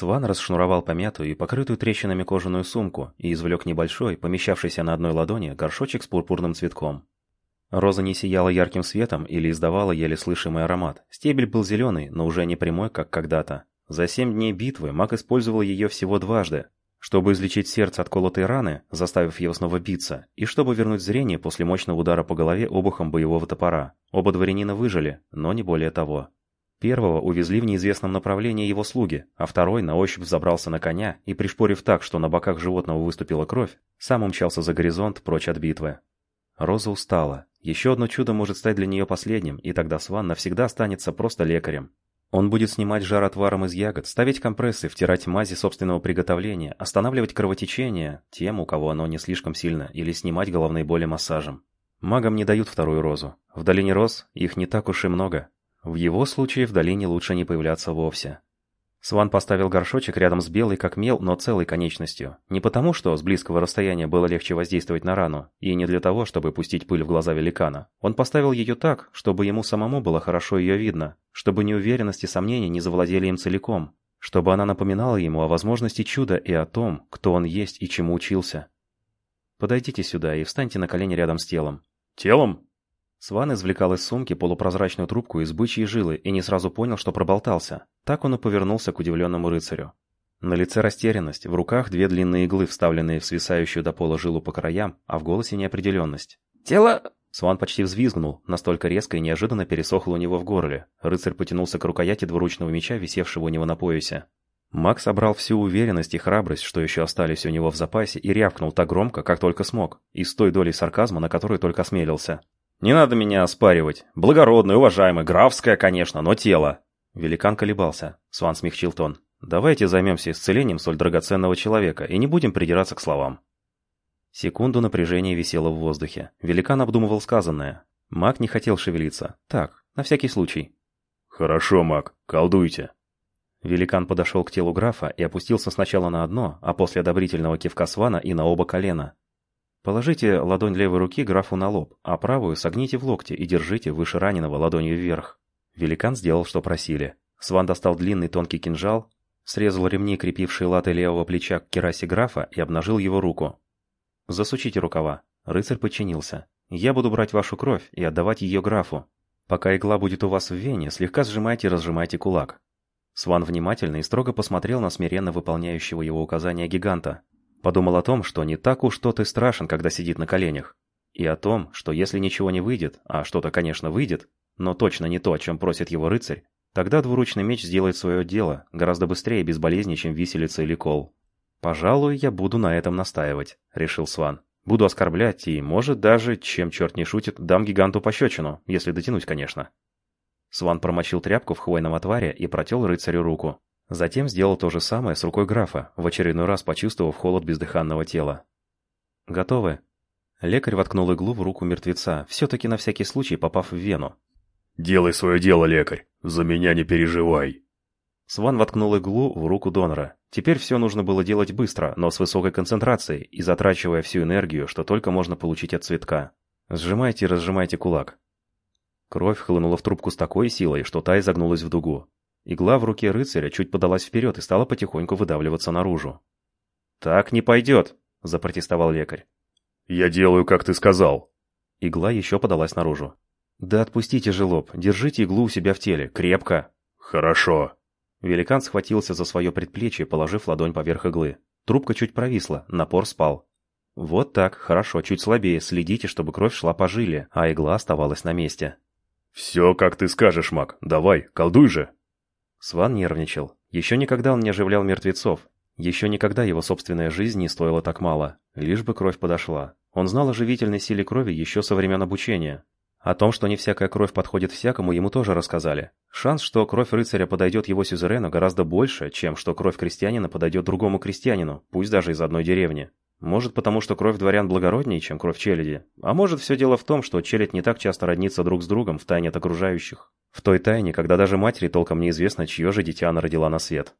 Сван расшнуровал помятую и покрытую трещинами кожаную сумку и извлек небольшой, помещавшийся на одной ладони, горшочек с пурпурным цветком. Роза не сияла ярким светом или издавала еле слышимый аромат. Стебель был зеленый, но уже не прямой, как когда-то. За семь дней битвы маг использовал ее всего дважды, чтобы излечить сердце от колотой раны, заставив его снова биться, и чтобы вернуть зрение после мощного удара по голове обухом боевого топора. Оба дворянина выжили, но не более того. Первого увезли в неизвестном направлении его слуги, а второй на ощупь забрался на коня и, пришпорив так, что на боках животного выступила кровь, сам умчался за горизонт прочь от битвы. Роза устала. Еще одно чудо может стать для нее последним, и тогда Сван навсегда останется просто лекарем. Он будет снимать жар отваром из ягод, ставить компрессы, втирать мази собственного приготовления, останавливать кровотечение тем, у кого оно не слишком сильно, или снимать головные боли массажем. Магам не дают вторую розу. В долине роз их не так уж и много, в его случае в долине лучше не появляться вовсе. Сван поставил горшочек рядом с белой как мел, но целой конечностью. Не потому, что с близкого расстояния было легче воздействовать на рану, и не для того, чтобы пустить пыль в глаза великана. Он поставил ее так, чтобы ему самому было хорошо ее видно, чтобы неуверенность и сомнения не завладели им целиком, чтобы она напоминала ему о возможности чуда и о том, кто он есть и чему учился. «Подойдите сюда и встаньте на колени рядом с телом». «Телом?» Сван извлекал из сумки полупрозрачную трубку из бычьей жилы и не сразу понял, что проболтался. Так он и повернулся к удивленному рыцарю. На лице растерянность, в руках две длинные иглы, вставленные в свисающую до пола жилу по краям, а в голосе неопределенность. «Тело...» Сван почти взвизгнул, настолько резко и неожиданно пересохло у него в горле. Рыцарь потянулся к рукояти двуручного меча, висевшего у него на поясе. Макс собрал всю уверенность и храбрость, что еще остались у него в запасе, и рявкнул так громко, как только смог, и с той долей сарказма, на которую только осмелился. «Не надо меня оспаривать. Благородное, уважаемое, графское, конечно, но тело». Великан колебался. Сван смягчил тон. «Давайте займемся исцелением столь драгоценного человека и не будем придираться к словам». Секунду напряжение висело в воздухе. Великан обдумывал сказанное. Маг не хотел шевелиться. Так, на всякий случай. «Хорошо, маг, колдуйте». Великан подошел к телу графа и опустился сначала на одно, а после одобрительного кивка Свана и на оба колена. Положите ладонь левой руки графу на лоб, а правую согните в локте и держите выше раненого ладонью вверх. Великан сделал, что просили. Сван достал длинный тонкий кинжал, срезал ремни, крепившие латы левого плеча к керасе графа и обнажил его руку. «Засучите рукава». Рыцарь подчинился. «Я буду брать вашу кровь и отдавать ее графу. Пока игла будет у вас в вене, слегка сжимайте и разжимайте кулак». Сван внимательно и строго посмотрел на смиренно выполняющего его указания гиганта. Подумал о том, что не так уж тот и страшен, когда сидит на коленях. И о том, что если ничего не выйдет, а что-то, конечно, выйдет, но точно не то, о чем просит его рыцарь, тогда двуручный меч сделает свое дело гораздо быстрее и безболезнее, чем виселица или кол. «Пожалуй, я буду на этом настаивать», — решил Сван. «Буду оскорблять и, может, даже, чем черт не шутит, дам гиганту пощечину, если дотянуть, конечно». Сван промочил тряпку в хвойном отваре и протел рыцарю руку. Затем сделал то же самое с рукой графа, в очередной раз почувствовав холод бездыханного тела. «Готовы?» Лекарь воткнул иглу в руку мертвеца, все-таки на всякий случай попав в вену. «Делай свое дело, лекарь. За меня не переживай». Сван воткнул иглу в руку донора. Теперь все нужно было делать быстро, но с высокой концентрацией и затрачивая всю энергию, что только можно получить от цветка. Сжимайте и разжимайте кулак. Кровь хлынула в трубку с такой силой, что та изогнулась в дугу. Игла в руке рыцаря чуть подалась вперед и стала потихоньку выдавливаться наружу. «Так не пойдет!» – запротестовал лекарь. «Я делаю, как ты сказал!» Игла еще подалась наружу. «Да отпустите же лоб, держите иглу у себя в теле, крепко!» «Хорошо!» Великан схватился за свое предплечье, положив ладонь поверх иглы. Трубка чуть провисла, напор спал. «Вот так, хорошо, чуть слабее, следите, чтобы кровь шла по жиле, а игла оставалась на месте». «Все, как ты скажешь, маг. Давай, колдуй же!» Сван нервничал. Еще никогда он не оживлял мертвецов. Еще никогда его собственная жизнь не стоила так мало. Лишь бы кровь подошла. Он знал о живительной силе крови еще со времен обучения. О том, что не всякая кровь подходит всякому, ему тоже рассказали. Шанс, что кровь рыцаря подойдет его сюзерену, гораздо больше, чем что кровь крестьянина подойдет другому крестьянину, пусть даже из одной деревни. Может, потому что кровь дворян благороднее, чем кровь челяди. А может, все дело в том, что челядь не так часто роднится друг с другом в тайне от окружающих. В той тайне, когда даже матери толком неизвестно, чье же дитя она родила на свет.